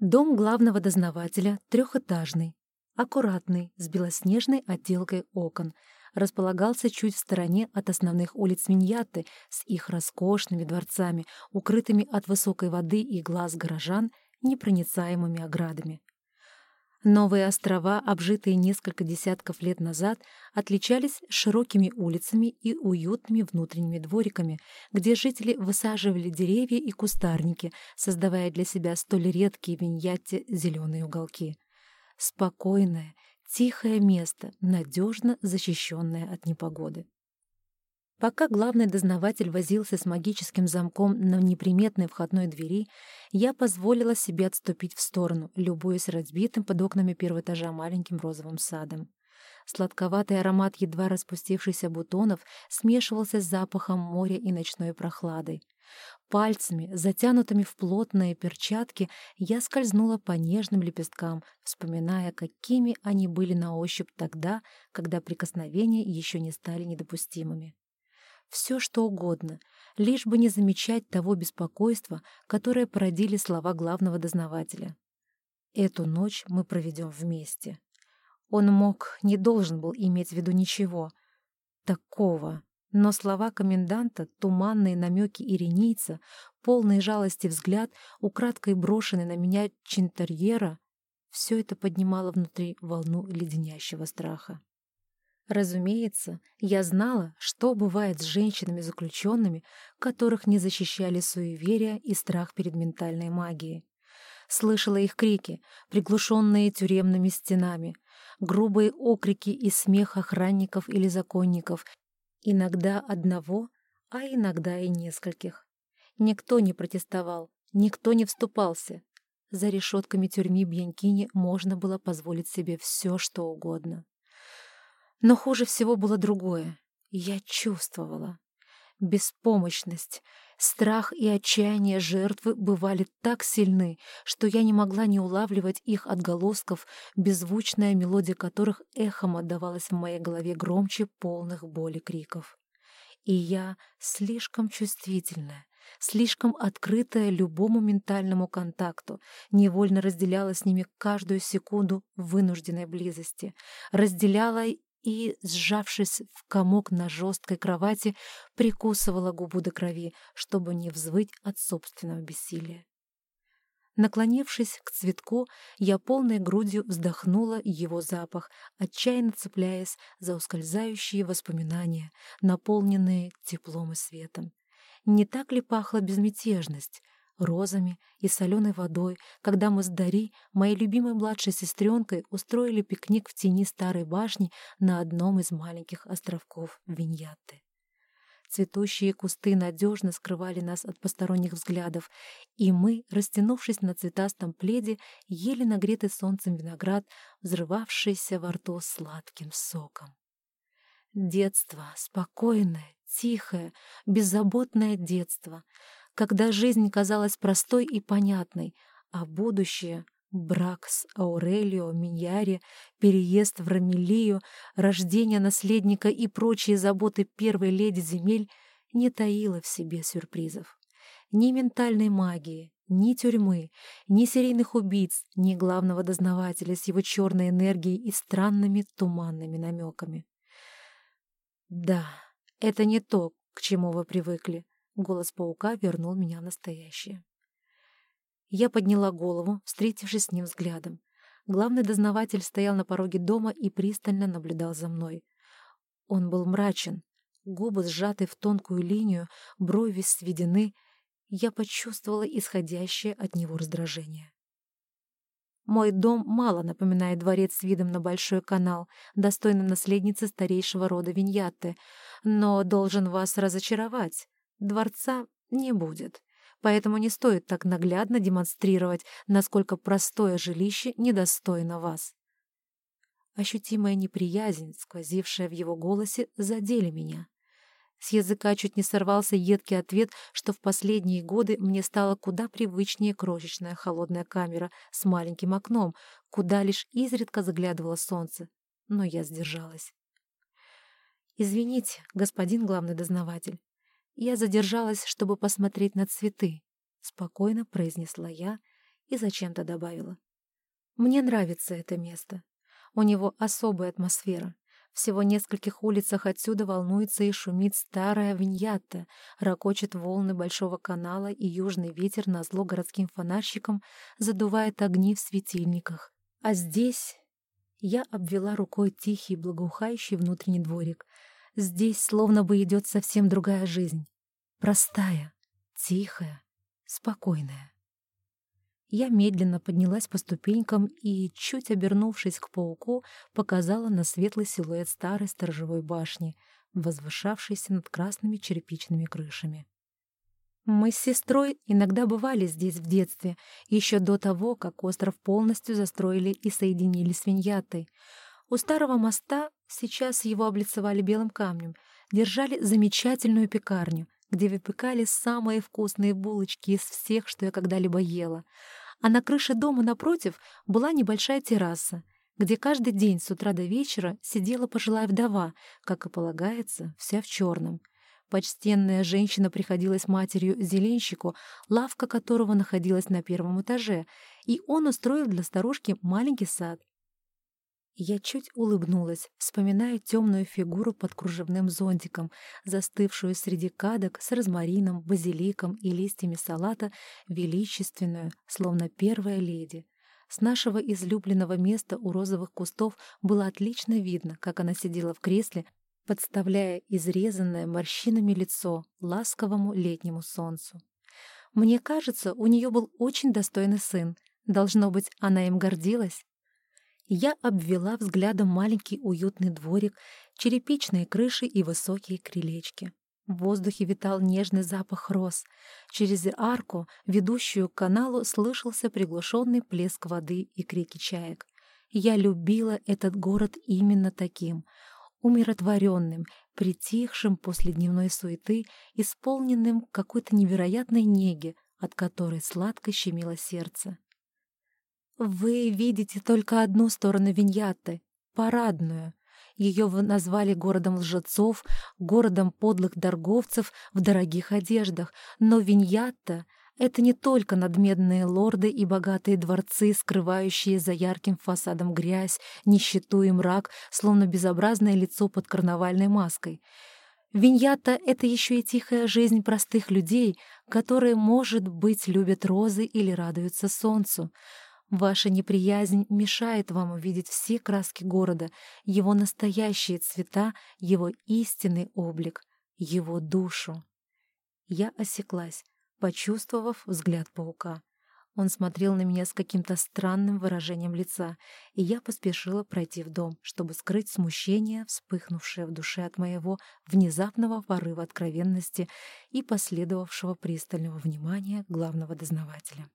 Дом главного дознавателя трехэтажный, аккуратный, с белоснежной отделкой окон, располагался чуть в стороне от основных улиц Миньяты с их роскошными дворцами, укрытыми от высокой воды и глаз горожан непроницаемыми оградами. Новые острова, обжитые несколько десятков лет назад, отличались широкими улицами и уютными внутренними двориками, где жители высаживали деревья и кустарники, создавая для себя столь редкие в зеленые уголки. Спокойное, тихое место, надежно защищенное от непогоды. Пока главный дознаватель возился с магическим замком на неприметной входной двери, я позволила себе отступить в сторону, любуясь разбитым под окнами первого этажа маленьким розовым садом. Сладковатый аромат едва распустившихся бутонов смешивался с запахом моря и ночной прохладой. Пальцами, затянутыми в плотные перчатки, я скользнула по нежным лепесткам, вспоминая, какими они были на ощупь тогда, когда прикосновения еще не стали недопустимыми. Все что угодно, лишь бы не замечать того беспокойства, которое породили слова главного дознавателя. Эту ночь мы проведем вместе. Он мог, не должен был иметь в виду ничего такого, но слова коменданта, туманные намеки иринийца, полные жалости взгляд, украдкой брошенный на меня чинтарьера — все это поднимало внутри волну леденящего страха. Разумеется, я знала, что бывает с женщинами-заключенными, которых не защищали суеверия и страх перед ментальной магией. Слышала их крики, приглушенные тюремными стенами, грубые окрики и смех охранников или законников, иногда одного, а иногда и нескольких. Никто не протестовал, никто не вступался. За решетками тюрьмы Бьянкини можно было позволить себе все, что угодно. Но хуже всего было другое. Я чувствовала. Беспомощность, страх и отчаяние жертвы бывали так сильны, что я не могла не улавливать их отголосков, беззвучная мелодия которых эхом отдавалась в моей голове громче полных боли криков. И я слишком чувствительная, слишком открытая любому ментальному контакту, невольно разделяла с ними каждую секунду вынужденной близости, разделяла и, сжавшись в комок на жесткой кровати, прикусывала губу до крови, чтобы не взвыть от собственного бессилия. Наклонившись к цветку, я полной грудью вздохнула его запах, отчаянно цепляясь за ускользающие воспоминания, наполненные теплом и светом. Не так ли пахла безмятежность, розами и соленой водой, когда мы с Дари, моей любимой младшей сестренкой, устроили пикник в тени старой башни на одном из маленьких островков Виньятты. Цветущие кусты надежно скрывали нас от посторонних взглядов, и мы, растянувшись на цветастом пледе, ели нагретый солнцем виноград, взрывавшийся во рту сладким соком. Детство, спокойное, тихое, беззаботное детство — когда жизнь казалась простой и понятной, а будущее — брак с Аурелио, Миньяре, переезд в Рамелию, рождение наследника и прочие заботы первой леди земель — не таило в себе сюрпризов. Ни ментальной магии, ни тюрьмы, ни серийных убийц, ни главного дознавателя с его черной энергией и странными туманными намеками. Да, это не то, к чему вы привыкли. Голос паука вернул меня в настоящее. Я подняла голову, встретившись с ним взглядом. Главный дознаватель стоял на пороге дома и пристально наблюдал за мной. Он был мрачен, губы сжаты в тонкую линию, брови сведены. Я почувствовала исходящее от него раздражение. Мой дом мало напоминает дворец с видом на большой канал, достойный наследницы старейшего рода Виньятты, но должен вас разочаровать. Дворца не будет, поэтому не стоит так наглядно демонстрировать, насколько простое жилище недостойно вас. Ощутимая неприязнь, сквозившая в его голосе, задели меня. С языка чуть не сорвался едкий ответ, что в последние годы мне стало куда привычнее крошечная холодная камера с маленьким окном, куда лишь изредка заглядывало солнце. Но я сдержалась. «Извините, господин главный дознаватель, я задержалась, чтобы посмотреть на цветы, — спокойно произнесла я и зачем-то добавила. «Мне нравится это место. У него особая атмосфера. Всего нескольких улицах отсюда волнуется и шумит старая виньятта, ракочет волны большого канала, и южный ветер на зло городским фонарщикам задувает огни в светильниках. А здесь... Я обвела рукой тихий, благоухающий внутренний дворик. Здесь словно бы идет совсем другая жизнь. Простая, тихая, спокойная. Я медленно поднялась по ступенькам и, чуть обернувшись к пауку, показала на светлый силуэт старой сторожевой башни, возвышавшейся над красными черепичными крышами. Мы с сестрой иногда бывали здесь в детстве, еще до того, как остров полностью застроили и соединили с Виньятой. У старого моста, сейчас его облицевали белым камнем, держали замечательную пекарню, где выпекали самые вкусные булочки из всех, что я когда-либо ела — а на крыше дома напротив была небольшая терраса, где каждый день с утра до вечера сидела пожилая вдова, как и полагается, вся в черном. Почтенная женщина приходилась матерью-зеленщику, лавка которого находилась на первом этаже, и он устроил для старушки маленький сад. Я чуть улыбнулась, вспоминая темную фигуру под кружевным зонтиком, застывшую среди кадок с розмарином, базиликом и листьями салата, величественную, словно первая леди. С нашего излюбленного места у розовых кустов было отлично видно, как она сидела в кресле, подставляя изрезанное морщинами лицо ласковому летнему солнцу. Мне кажется, у нее был очень достойный сын. Должно быть, она им гордилась. Я обвела взглядом маленький уютный дворик, черепичные крыши и высокие крылечки. В воздухе витал нежный запах роз. Через арку, ведущую к каналу, слышался приглушенный плеск воды и крики чаек. Я любила этот город именно таким — умиротворенным, притихшим после дневной суеты, исполненным какой-то невероятной неги, от которой сладко щемило сердце. Вы видите только одну сторону Виньятты — парадную. Ее назвали городом лжецов, городом подлых торговцев в дорогих одеждах, но Виньятта — это не только надмедные лорды и богатые дворцы, скрывающие за ярким фасадом грязь, нищету и мрак, словно безобразное лицо под карнавальной маской. Виньята — это еще и тихая жизнь простых людей, которые, может быть, любят розы или радуются солнцу — Ваша неприязнь мешает вам увидеть все краски города, его настоящие цвета, его истинный облик, его душу. Я осеклась, почувствовав взгляд паука. Он смотрел на меня с каким-то странным выражением лица, и я поспешила пройти в дом, чтобы скрыть смущение, вспыхнувшее в душе от моего внезапного порыва откровенности и последовавшего пристального внимания главного дознавателя.